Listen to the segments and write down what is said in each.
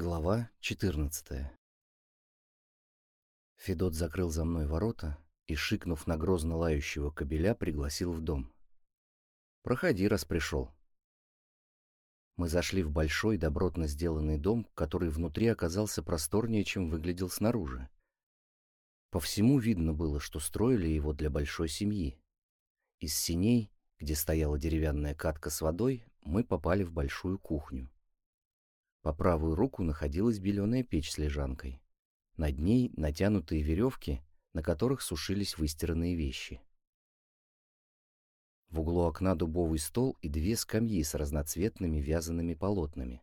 Глава 14 Федот закрыл за мной ворота и, шикнув на грозно лающего кобеля, пригласил в дом. «Проходи, раз пришел». Мы зашли в большой, добротно сделанный дом, который внутри оказался просторнее, чем выглядел снаружи. По всему видно было, что строили его для большой семьи. Из синей, где стояла деревянная катка с водой, мы попали в большую кухню. По правую руку находилась беленая печь с лежанкой. Над ней натянутые веревки, на которых сушились выстиранные вещи. В углу окна дубовый стол и две скамьи с разноцветными вязаными полотнами.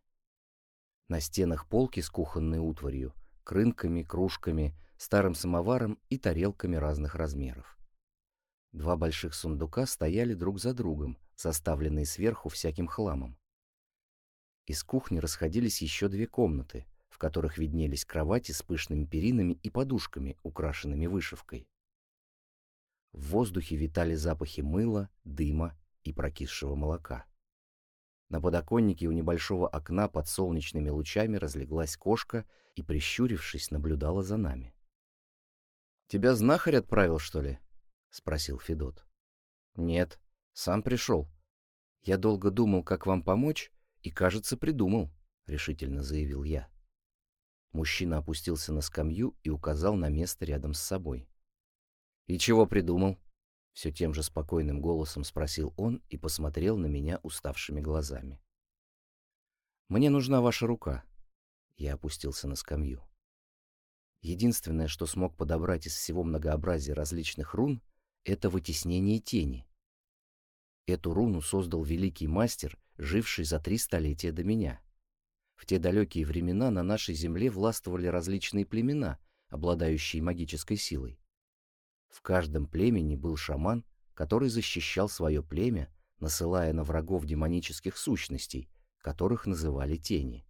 На стенах полки с кухонной утварью, крынками, кружками, старым самоваром и тарелками разных размеров. Два больших сундука стояли друг за другом, составленные сверху всяким хламом. Из кухни расходились еще две комнаты, в которых виднелись кровати с пышными перинами и подушками, украшенными вышивкой. В воздухе витали запахи мыла, дыма и прокисшего молока. На подоконнике у небольшого окна под солнечными лучами разлеглась кошка и, прищурившись, наблюдала за нами. «Тебя знахарь отправил, что ли?» — спросил Федот. «Нет, сам пришел. Я долго думал, как вам помочь, и, кажется, придумал», — решительно заявил я. Мужчина опустился на скамью и указал на место рядом с собой. «И чего придумал?» — все тем же спокойным голосом спросил он и посмотрел на меня уставшими глазами. «Мне нужна ваша рука». Я опустился на скамью. Единственное, что смог подобрать из всего многообразия различных рун, это вытеснение тени. Эту руну создал великий мастер живший за три столетия до меня. В те далекие времена на нашей земле властвовали различные племена, обладающие магической силой. В каждом племени был шаман, который защищал свое племя, насылая на врагов демонических сущностей, которых называли тени.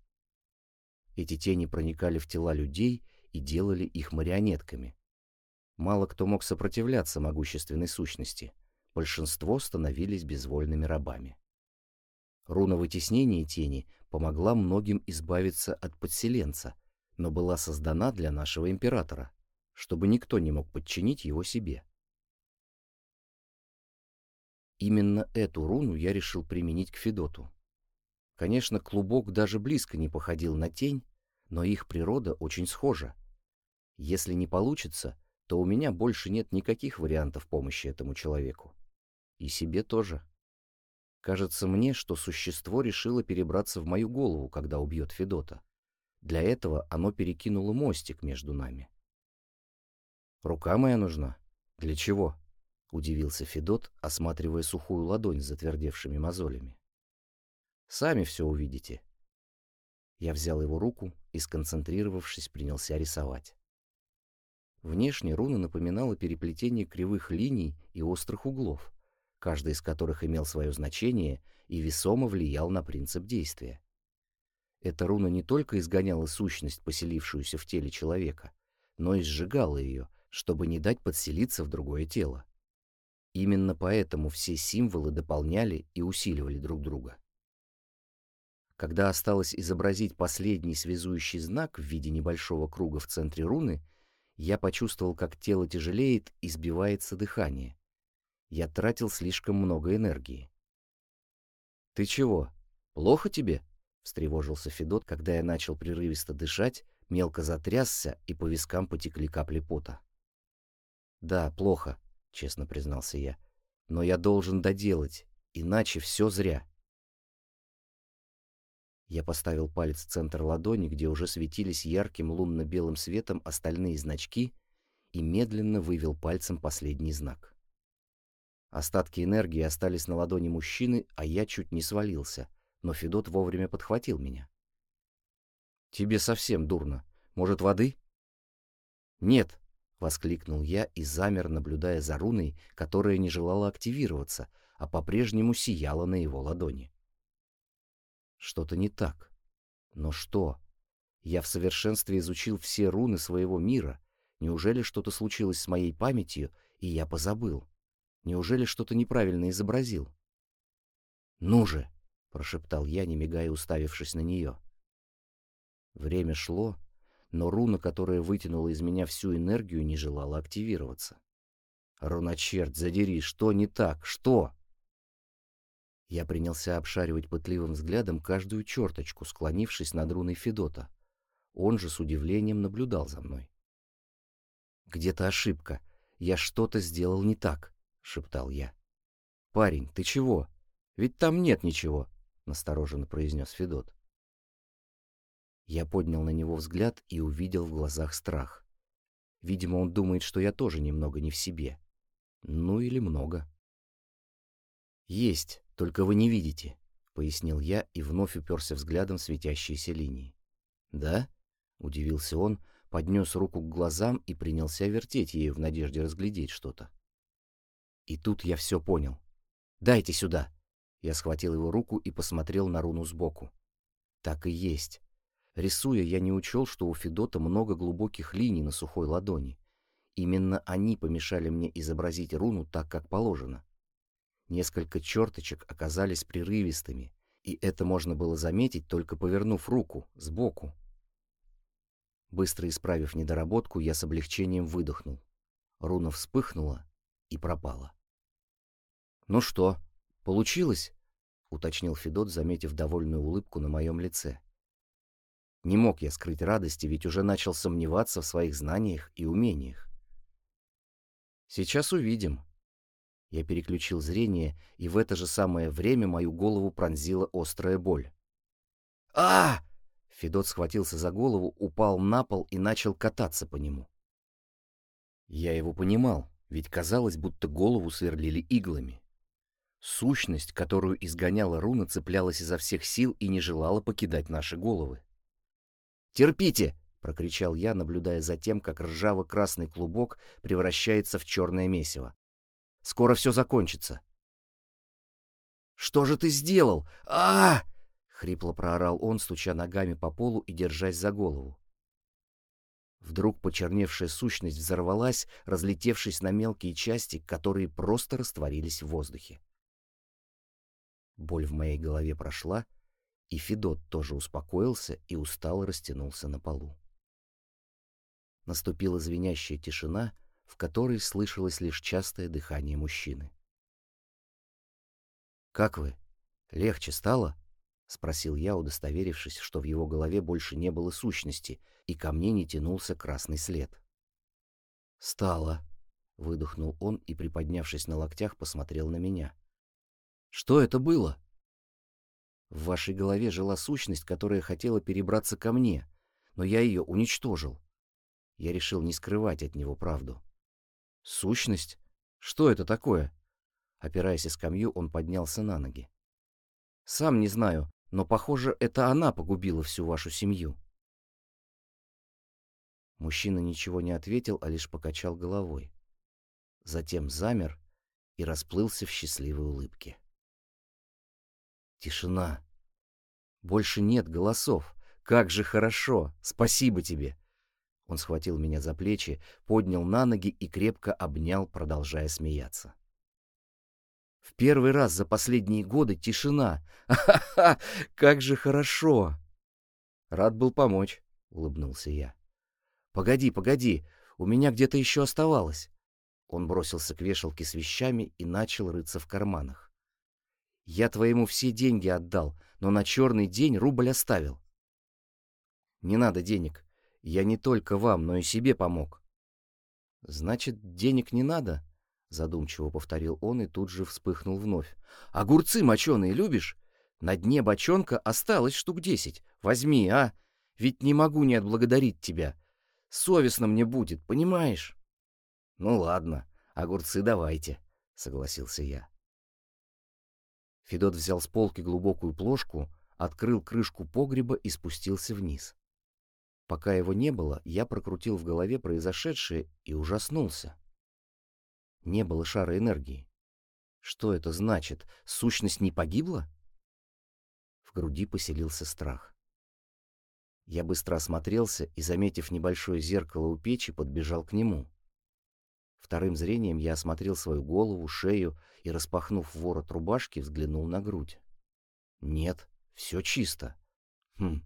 Эти тени проникали в тела людей и делали их марионетками. Мало кто мог сопротивляться могущественной сущности, большинство становились безвольными рабами. Руна вытеснения тени помогла многим избавиться от подселенца, но была создана для нашего императора, чтобы никто не мог подчинить его себе. Именно эту руну я решил применить к Федоту. Конечно, клубок даже близко не походил на тень, но их природа очень схожа. Если не получится, то у меня больше нет никаких вариантов помощи этому человеку. И себе тоже. Кажется мне, что существо решило перебраться в мою голову, когда убьет Федота. Для этого оно перекинуло мостик между нами. «Рука моя нужна? Для чего?» — удивился Федот, осматривая сухую ладонь с затвердевшими мозолями. «Сами все увидите». Я взял его руку и, сконцентрировавшись, принялся рисовать. Внешне руна напоминала переплетение кривых линий и острых углов каждый из которых имел свое значение и весомо влиял на принцип действия. Эта руна не только изгоняла сущность, поселившуюся в теле человека, но и сжигала ее, чтобы не дать подселиться в другое тело. Именно поэтому все символы дополняли и усиливали друг друга. Когда осталось изобразить последний связующий знак в виде небольшого круга в центре руны, я почувствовал, как тело тяжелеет и сбивается дыхание. Я тратил слишком много энергии. «Ты чего? Плохо тебе?» — встревожился Федот, когда я начал прерывисто дышать, мелко затрясся, и по вискам потекли капли пота. «Да, плохо», — честно признался я. «Но я должен доделать, иначе все зря». Я поставил палец в центр ладони, где уже светились ярким лунно-белым светом остальные значки, и медленно вывел пальцем последний знак. Остатки энергии остались на ладони мужчины, а я чуть не свалился, но Федот вовремя подхватил меня. «Тебе совсем дурно. Может, воды?» «Нет», — воскликнул я и замер, наблюдая за руной, которая не желала активироваться, а по-прежнему сияла на его ладони. Что-то не так. Но что? Я в совершенстве изучил все руны своего мира. Неужели что-то случилось с моей памятью, и я позабыл? Неужели что-то неправильно изобразил? «Ну же!» — прошептал я, не мигая, уставившись на нее. Время шло, но руна, которая вытянула из меня всю энергию, не желала активироваться. «Руночерт, задери, что не так? Что?» Я принялся обшаривать пытливым взглядом каждую черточку, склонившись над руной Федота. Он же с удивлением наблюдал за мной. «Где-то ошибка. Я что-то сделал не так», — шептал я. «Парень, ты чего? Ведь там нет ничего», — настороженно произнес Федот. Я поднял на него взгляд и увидел в глазах страх. Видимо, он думает, что я тоже немного не в себе. Ну или много. «Есть, только вы не видите», — пояснил я и вновь уперся взглядом в светящиеся линии. «Да?» — удивился он, поднес руку к глазам и принялся вертеть ею в надежде разглядеть что-то. И тут я все понял. «Дайте сюда!» Я схватил его руку и посмотрел на руну сбоку. Так и есть. Рисуя, я не учел, что у Федота много глубоких линий на сухой ладони. Именно они помешали мне изобразить руну так, как положено. Несколько черточек оказались прерывистыми, и это можно было заметить, только повернув руку, сбоку. Быстро исправив недоработку, я с облегчением выдохнул. Руна вспыхнула и пропала. «Ну что, получилось?» — уточнил Федот, заметив довольную улыбку на моем лице. Не мог я скрыть радости, ведь уже начал сомневаться в своих знаниях и умениях. «Сейчас увидим». Я переключил зрение, и в это же самое время мою голову пронзила острая боль. а Федот схватился за голову, упал на пол и начал кататься по нему. Я его понимал, ведь казалось, будто голову сверлили иглами. Сущность, которую изгоняла руна, цеплялась изо всех сил и не желала покидать наши головы. «Терпите!» — прокричал я, наблюдая за тем, как ржаво-красный клубок превращается в черное месиво. «Скоро все закончится». «Что же ты сделал? а, хрипло проорал он, стуча ногами по полу и держась за голову. Вдруг почерневшая сущность взорвалась, разлетевшись на мелкие части, которые просто растворились в воздухе. Боль в моей голове прошла, и Федот тоже успокоился и устало растянулся на полу. Наступила звенящая тишина, в которой слышалось лишь частое дыхание мужчины. «Как вы? Легче стало?» — спросил я, удостоверившись, что в его голове больше не было сущности, и ко мне не тянулся красный след. «Стало», — выдохнул он и, приподнявшись на локтях, посмотрел на меня. «Что это было?» В вашей голове жила сущность, которая хотела перебраться ко мне, но я ее уничтожил. Я решил не скрывать от него правду. Сущность? Что это такое? Опираясь о скамью, он поднялся на ноги. Сам не знаю, но, похоже, это она погубила всю вашу семью. Мужчина ничего не ответил, а лишь покачал головой. Затем замер и расплылся в счастливой улыбке. Тишина. Больше нет голосов. Как же хорошо! Спасибо тебе!» Он схватил меня за плечи, поднял на ноги и крепко обнял, продолжая смеяться. В первый раз за последние годы тишина. Ха-ха! Как же хорошо! Рад был помочь, улыбнулся я. Погоди, погоди, у меня где-то еще оставалось. Он бросился к вешалке с вещами и начал рыться в карманах. Я твоему все деньги отдал, но на черный день рубль оставил. Не надо денег. Я не только вам, но и себе помог. Значит, денег не надо? Задумчиво повторил он и тут же вспыхнул вновь. Огурцы моченые любишь? На дне бочонка осталось штук десять. Возьми, а? Ведь не могу не отблагодарить тебя. Совестно мне будет, понимаешь? Ну ладно, огурцы давайте, согласился я. Федот взял с полки глубокую плошку, открыл крышку погреба и спустился вниз. Пока его не было, я прокрутил в голове произошедшее и ужаснулся. Не было шара энергии. Что это значит? Сущность не погибла? В груди поселился страх. Я быстро осмотрелся и, заметив небольшое зеркало у печи, подбежал к нему. Вторым зрением я осмотрел свою голову, шею и, распахнув ворот рубашки, взглянул на грудь. Нет, все чисто. Хм.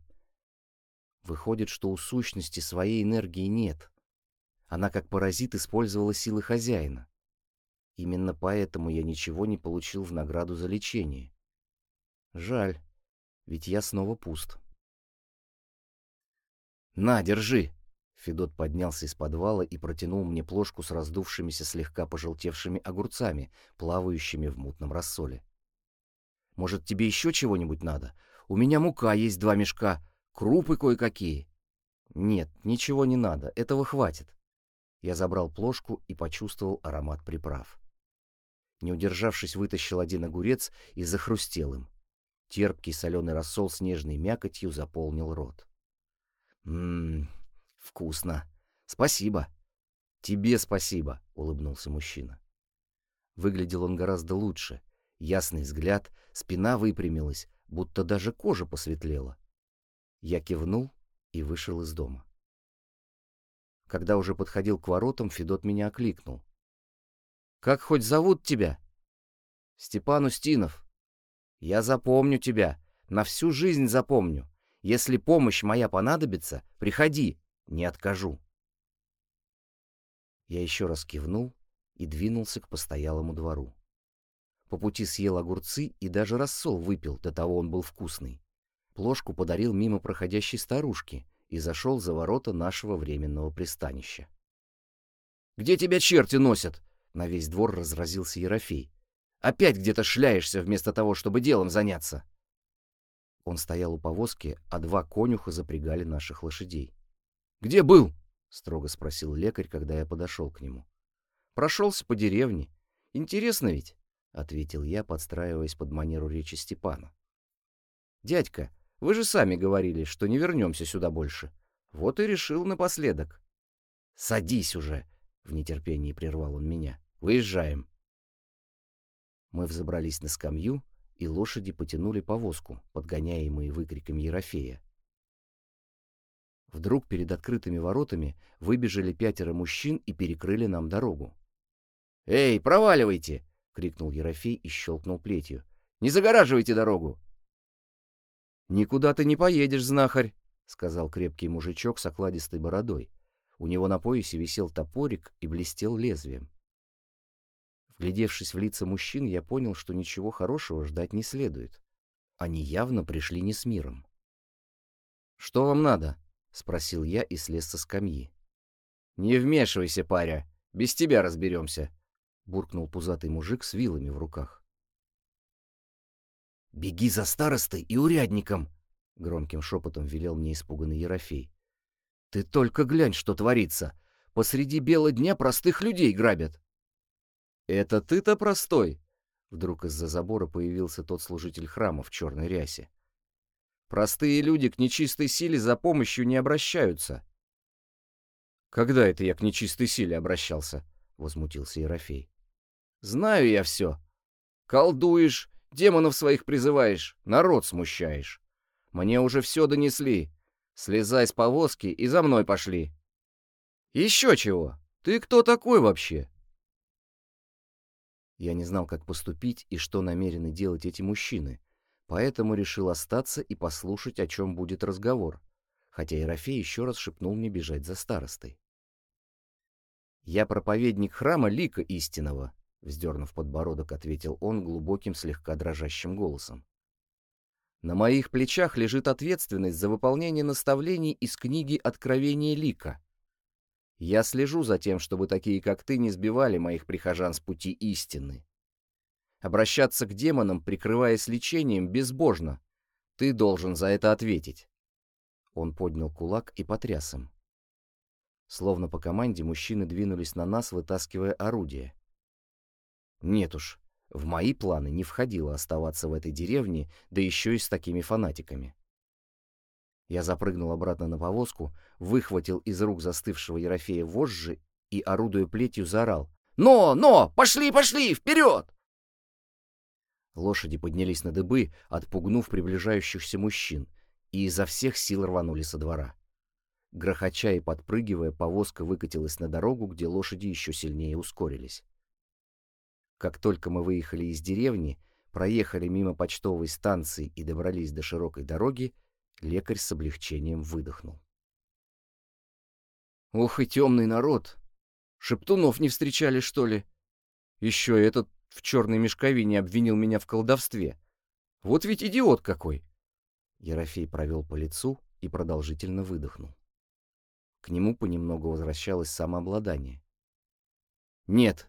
Выходит, что у сущности своей энергии нет. Она как паразит использовала силы хозяина. Именно поэтому я ничего не получил в награду за лечение. Жаль, ведь я снова пуст. «На, держи!» Федот поднялся из подвала и протянул мне плошку с раздувшимися слегка пожелтевшими огурцами, плавающими в мутном рассоле. «Может, тебе еще чего-нибудь надо? У меня мука есть два мешка, крупы кое-какие». «Нет, ничего не надо, этого хватит». Я забрал плошку и почувствовал аромат приправ. Не удержавшись, вытащил один огурец и захрустел им. Терпкий соленый рассол с нежной мякотью заполнил рот. «Ммм, вкусно. Спасибо». «Тебе спасибо», — улыбнулся мужчина. Выглядел он гораздо лучше. Ясный взгляд, спина выпрямилась, будто даже кожа посветлела. Я кивнул и вышел из дома. Когда уже подходил к воротам, Федот меня окликнул. «Как хоть зовут тебя?» «Степан Устинов». «Я запомню тебя, на всю жизнь запомню. Если помощь моя понадобится, приходи, не откажу. Я еще раз кивнул и двинулся к постоялому двору. По пути съел огурцы и даже рассол выпил, до того он был вкусный. Плошку подарил мимо проходящей старушки и зашел за ворота нашего временного пристанища. «Где тебя черти носят?» — на весь двор разразился Ерофей. «Опять где-то шляешься вместо того, чтобы делом заняться!» Он стоял у повозки, а два конюха запрягали наших лошадей. «Где был?» — строго спросил лекарь, когда я подошел к нему. «Прошелся по деревне. Интересно ведь?» — ответил я, подстраиваясь под манеру речи Степана. «Дядька, вы же сами говорили, что не вернемся сюда больше. Вот и решил напоследок». «Садись уже!» — в нетерпении прервал он меня. «Выезжаем». Мы взобрались на скамью, и лошади потянули повозку, подгоняемые выкриками Ерофея. Вдруг перед открытыми воротами выбежали пятеро мужчин и перекрыли нам дорогу. «Эй, проваливайте!» — крикнул Ерофей и щелкнул плетью. «Не загораживайте дорогу!» «Никуда ты не поедешь, знахарь!» — сказал крепкий мужичок с окладистой бородой. У него на поясе висел топорик и блестел лезвием. Вглядевшись в лица мужчин, я понял, что ничего хорошего ждать не следует. Они явно пришли не с миром. «Что вам надо?» — спросил я и слез со скамьи. «Не вмешивайся, паря, без тебя разберемся», — буркнул пузатый мужик с вилами в руках. «Беги за старостой и урядником!» — громким шепотом велел мне испуганный Ерофей. «Ты только глянь, что творится! Посреди бела дня простых людей грабят!» «Это ты-то простой?» Вдруг из-за забора появился тот служитель храма в черной рясе. «Простые люди к нечистой силе за помощью не обращаются». «Когда это я к нечистой силе обращался?» — возмутился Ерофей. «Знаю я все. Колдуешь, демонов своих призываешь, народ смущаешь. Мне уже все донесли. Слезай с повозки и за мной пошли». «Еще чего? Ты кто такой вообще?» Я не знал, как поступить и что намерены делать эти мужчины, поэтому решил остаться и послушать, о чем будет разговор, хотя Ерофей еще раз шепнул мне бежать за старостой. «Я проповедник храма Лика Истинного», — вздернув подбородок, ответил он глубоким, слегка дрожащим голосом. «На моих плечах лежит ответственность за выполнение наставлений из книги «Откровение Лика». Я слежу за тем, чтобы такие, как ты, не сбивали моих прихожан с пути истины. Обращаться к демонам, прикрываясь лечением, безбожно. Ты должен за это ответить. Он поднял кулак и потряс им. Словно по команде мужчины двинулись на нас, вытаскивая орудие. Нет уж, в мои планы не входило оставаться в этой деревне, да еще и с такими фанатиками. Я запрыгнул обратно на повозку, выхватил из рук застывшего Ерофея вожжи и, орудуя плетью, заорал. «Но! Но! Пошли, пошли! Вперед!» Лошади поднялись на дыбы, отпугнув приближающихся мужчин, и изо всех сил рванули со двора. Грохоча и подпрыгивая, повозка выкатилась на дорогу, где лошади еще сильнее ускорились. Как только мы выехали из деревни, проехали мимо почтовой станции и добрались до широкой дороги, Лекарь с облегчением выдохнул. «Ох и темный народ! Шептунов не встречали, что ли? Еще этот в черной мешковине обвинил меня в колдовстве. Вот ведь идиот какой!» Ерофей провел по лицу и продолжительно выдохнул. К нему понемногу возвращалось самообладание. «Нет,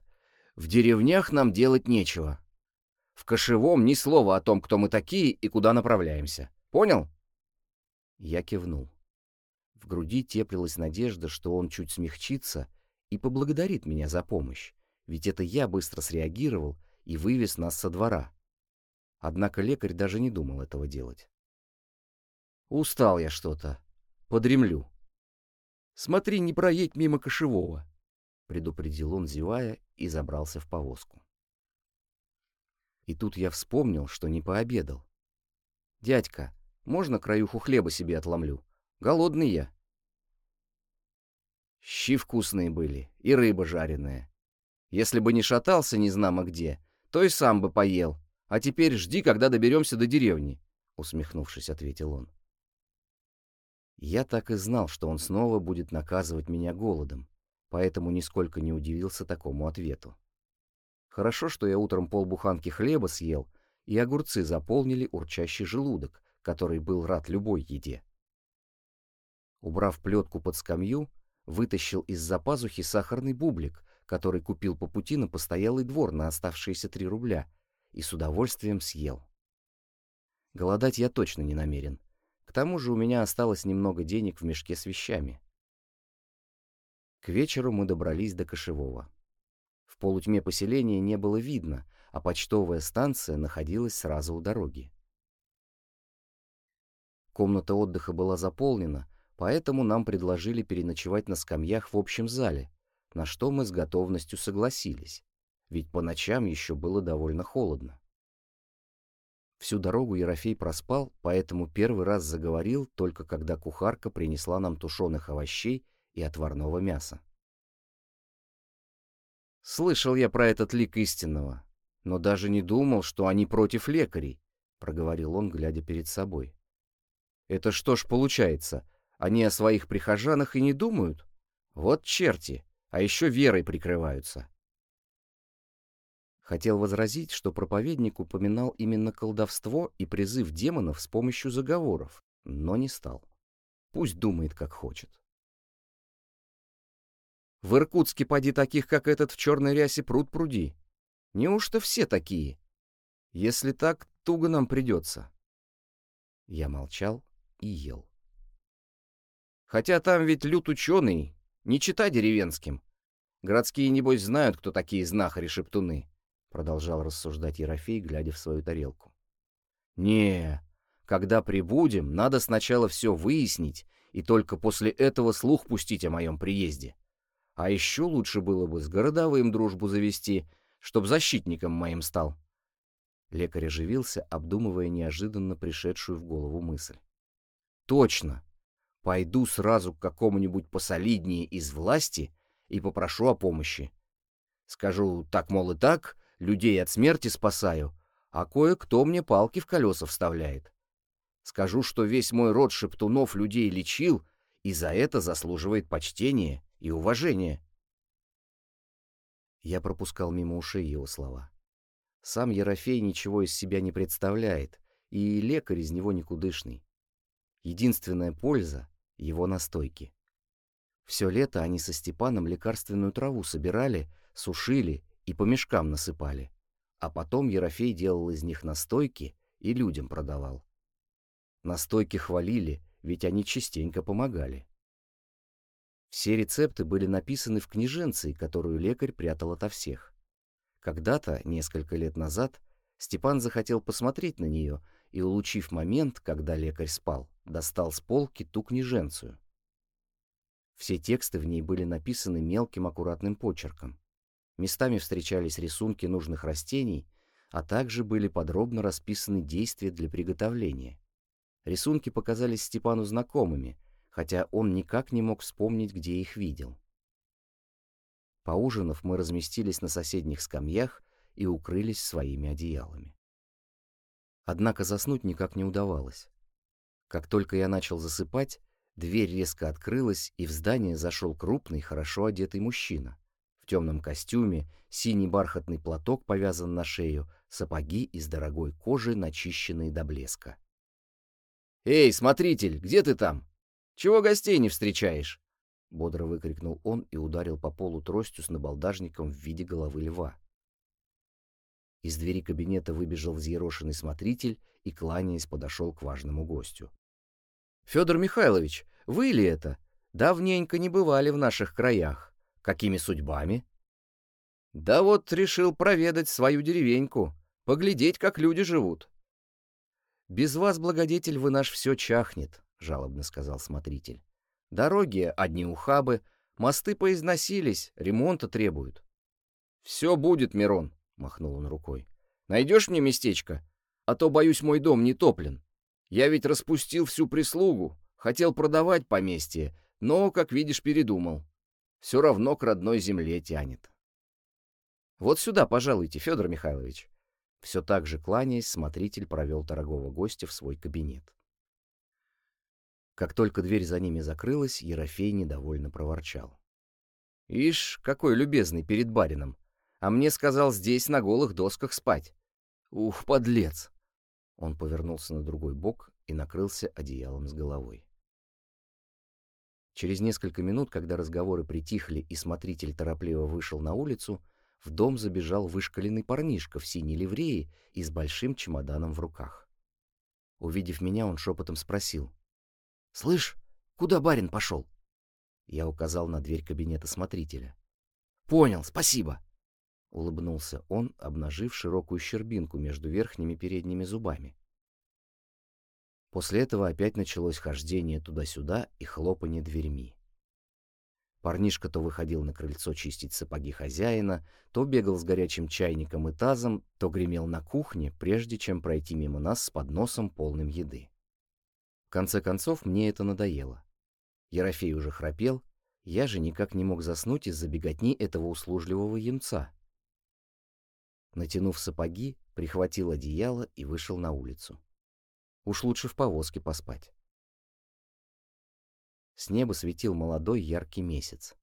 в деревнях нам делать нечего. В кошевом ни слова о том, кто мы такие и куда направляемся. Понял?» Я кивнул. В груди теплилась надежда, что он чуть смягчится и поблагодарит меня за помощь, ведь это я быстро среагировал и вывез нас со двора. Однако лекарь даже не думал этого делать. «Устал я что-то. Подремлю», Смотри, не проедь мимо кошевого, — предупредил он, зевая, и забрался в повозку. И тут я вспомнил, что не пообедал. «Дядька, можно краюху хлеба себе отломлю? Голодный я». Щи вкусные были, и рыба жареная. Если бы не шатался незнамо где, то и сам бы поел. А теперь жди, когда доберемся до деревни, — усмехнувшись, ответил он. Я так и знал, что он снова будет наказывать меня голодом, поэтому нисколько не удивился такому ответу. Хорошо, что я утром полбуханки хлеба съел, и огурцы заполнили урчащий желудок, который был рад любой еде. Убрав плетку под скамью, вытащил из-за пазухи сахарный бублик, который купил по пути на постоялый двор на оставшиеся три рубля, и с удовольствием съел. Голодать я точно не намерен, к тому же у меня осталось немного денег в мешке с вещами. К вечеру мы добрались до Кошевого. В полутьме поселения не было видно, а почтовая станция находилась сразу у дороги. Комната отдыха была заполнена, поэтому нам предложили переночевать на скамьях в общем зале, на что мы с готовностью согласились, ведь по ночам еще было довольно холодно. Всю дорогу Ерофей проспал, поэтому первый раз заговорил только когда кухарка принесла нам тушеных овощей и отварного мяса. «Слышал я про этот лик истинного, но даже не думал, что они против лекарей», — проговорил он, глядя перед собой. «Это что ж получается, они о своих прихожанах и не думают? Вот черти, а еще верой прикрываются». Хотел возразить, что проповедник упоминал именно колдовство и призыв демонов с помощью заговоров, но не стал. Пусть думает, как хочет. В Иркутске поди таких, как этот в черной рясе, пруд пруди. Неужто все такие? Если так, туго нам придется. Я молчал и ел. Хотя там ведь люд ученый, не чита деревенским. Городские, небось, знают, кто такие знахари-шептуны. Продолжал рассуждать Ерофей, глядя в свою тарелку. «Не, когда прибудем, надо сначала все выяснить, и только после этого слух пустить о моем приезде. А еще лучше было бы с городовым дружбу завести, чтоб защитником моим стал». Лекарь оживился, обдумывая неожиданно пришедшую в голову мысль. «Точно! Пойду сразу к какому-нибудь посолиднее из власти и попрошу о помощи. Скажу так, мол, и так, людей от смерти спасаю, а кое-кто мне палки в колеса вставляет. Скажу, что весь мой род шептунов людей лечил, и за это заслуживает почтения и уважения. Я пропускал мимо ушей его слова. Сам Ерофей ничего из себя не представляет, и лекарь из него никудышный. Единственная польза — его настойки. Все лето они со Степаном лекарственную траву собирали, сушили и по мешкам насыпали. А потом Ерофей делал из них настойки и людям продавал. Настойки хвалили, ведь они частенько помогали. Все рецепты были написаны в книженции, которую лекарь прятал ото всех. Когда-то, несколько лет назад, Степан захотел посмотреть на нее и, улучив момент, когда лекарь спал, достал с полки ту книженцию. Все тексты в ней были написаны мелким аккуратным почерком. Местами встречались рисунки нужных растений, а также были подробно расписаны действия для приготовления. Рисунки показались Степану знакомыми, хотя он никак не мог вспомнить, где их видел. Поужинав, мы разместились на соседних скамьях и укрылись своими одеялами. Однако заснуть никак не удавалось. Как только я начал засыпать, дверь резко открылась, и в здание зашел крупный, хорошо одетый мужчина. В темном костюме, синий бархатный платок повязан на шею, сапоги из дорогой кожи, начищенные до блеска. «Эй, смотритель, где ты там? Чего гостей не встречаешь?» Бодро выкрикнул он и ударил по полу тростью с набалдажником в виде головы льва. Из двери кабинета выбежал взъерошенный смотритель и, кланяясь, подошел к важному гостю. «Федор Михайлович, вы ли это? Давненько не бывали в наших краях. Какими судьбами?» «Да вот решил проведать свою деревеньку, поглядеть, как люди живут». «Без вас, благодетель, вы наш все чахнет», — жалобно сказал смотритель. «Дороги одни ухабы, мосты поизносились, ремонта требуют». «Все будет, Мирон», — махнул он рукой. «Найдешь мне местечко? А то, боюсь, мой дом не топлен. Я ведь распустил всю прислугу, хотел продавать поместье, но, как видишь, передумал. Все равно к родной земле тянет». «Вот сюда, пожалуйте, Федор Михайлович». Все так же кланяясь, смотритель провел дорогого гостя в свой кабинет. Как только дверь за ними закрылась, Ерофей недовольно проворчал. «Ишь, какой любезный перед барином! А мне сказал здесь на голых досках спать. Ух, подлец!» Он повернулся на другой бок и накрылся одеялом с головой. Через несколько минут, когда разговоры притихли и смотритель торопливо вышел на улицу, в дом забежал вышкаленный парнишка в синей ливреи и с большим чемоданом в руках. Увидев меня, он шепотом спросил. «Слышь, куда барин пошел?» Я указал на дверь кабинета смотрителя. «Понял, спасибо!» Улыбнулся он, обнажив широкую щербинку между верхними передними зубами. После этого опять началось хождение туда-сюда и хлопанье дверьми. Парнишка то выходил на крыльцо чистить сапоги хозяина, то бегал с горячим чайником и тазом, то гремел на кухне, прежде чем пройти мимо нас с подносом полным еды. В конце концов, мне это надоело. Ерофей уже храпел, я же никак не мог заснуть из-за беготни этого услужливого юнца. Натянув сапоги, прихватил одеяло и вышел на улицу. Уж лучше в повозке поспать. С неба светил молодой яркий месяц.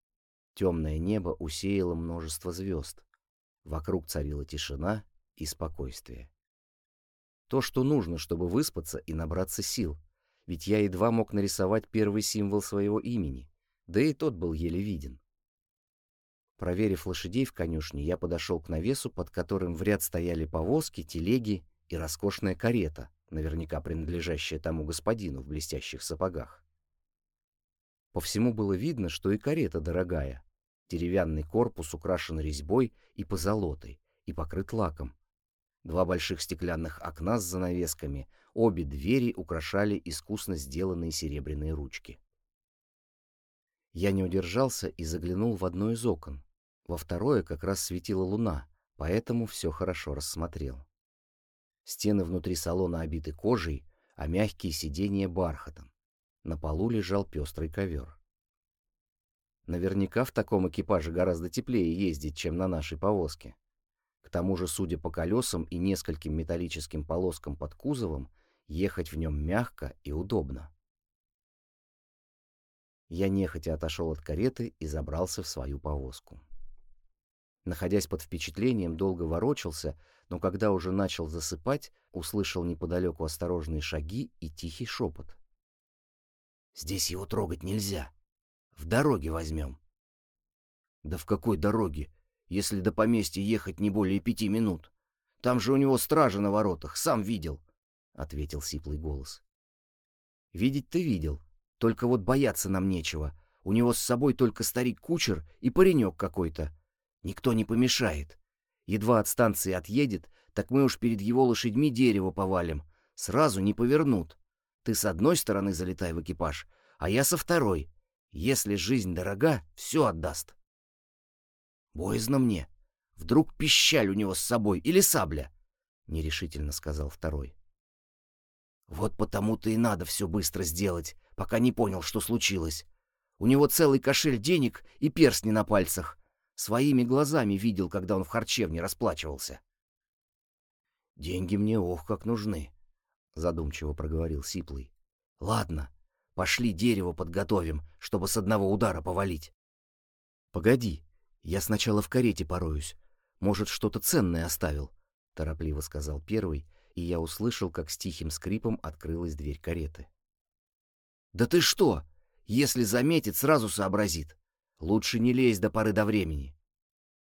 Темное небо усеяло множество звезд. Вокруг царила тишина и спокойствие. То, что нужно, чтобы выспаться и набраться сил, ведь я едва мог нарисовать первый символ своего имени, да и тот был еле виден. Проверив лошадей в конюшне, я подошел к навесу, под которым в ряд стояли повозки, телеги и роскошная карета, наверняка принадлежащая тому господину в блестящих сапогах. По всему было видно, что и карета дорогая. Деревянный корпус украшен резьбой и позолотой, и покрыт лаком. Два больших стеклянных окна с занавесками, обе двери украшали искусно сделанные серебряные ручки. Я не удержался и заглянул в одно из окон. Во второе как раз светила луна, поэтому все хорошо рассмотрел. Стены внутри салона обиты кожей, а мягкие сиденья бархатом. На полу лежал пестрый ковер. Наверняка в таком экипаже гораздо теплее ездить, чем на нашей повозке. К тому же, судя по колесам и нескольким металлическим полоскам под кузовом, ехать в нем мягко и удобно. Я нехотя отошел от кареты и забрался в свою повозку. Находясь под впечатлением, долго ворочался, но когда уже начал засыпать, услышал неподалеку осторожные шаги и тихий шепот. Здесь его трогать нельзя. В дороге возьмем. Да в какой дороге, если до поместья ехать не более пяти минут? Там же у него стража на воротах, сам видел, — ответил сиплый голос. Видеть ты видел, только вот бояться нам нечего. У него с собой только старик-кучер и паренек какой-то. Никто не помешает. Едва от станции отъедет, так мы уж перед его лошадьми дерево повалим. Сразу не повернут. Ты с одной стороны залетай в экипаж, а я со второй. Если жизнь дорога, все отдаст. Боязно мне. Вдруг пищаль у него с собой или сабля, — нерешительно сказал второй. Вот потому-то и надо все быстро сделать, пока не понял, что случилось. У него целый кошель денег и перстни на пальцах. Своими глазами видел, когда он в харчевне расплачивался. «Деньги мне ох как нужны», задумчиво проговорил Сиплый. Ладно, пошли дерево подготовим, чтобы с одного удара повалить. Погоди, я сначала в карете пороюсь. Может, что-то ценное оставил, — торопливо сказал первый, и я услышал, как с тихим скрипом открылась дверь кареты. «Да ты что? Если заметит, сразу сообразит. Лучше не лезь до поры до времени».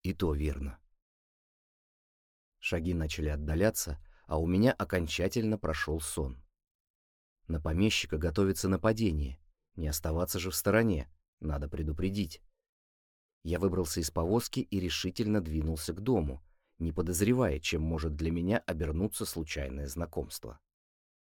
И то верно. Шаги начали отдаляться, а у меня окончательно прошел сон. На помещика готовится нападение. Не оставаться же в стороне, надо предупредить. Я выбрался из повозки и решительно двинулся к дому, не подозревая, чем может для меня обернуться случайное знакомство.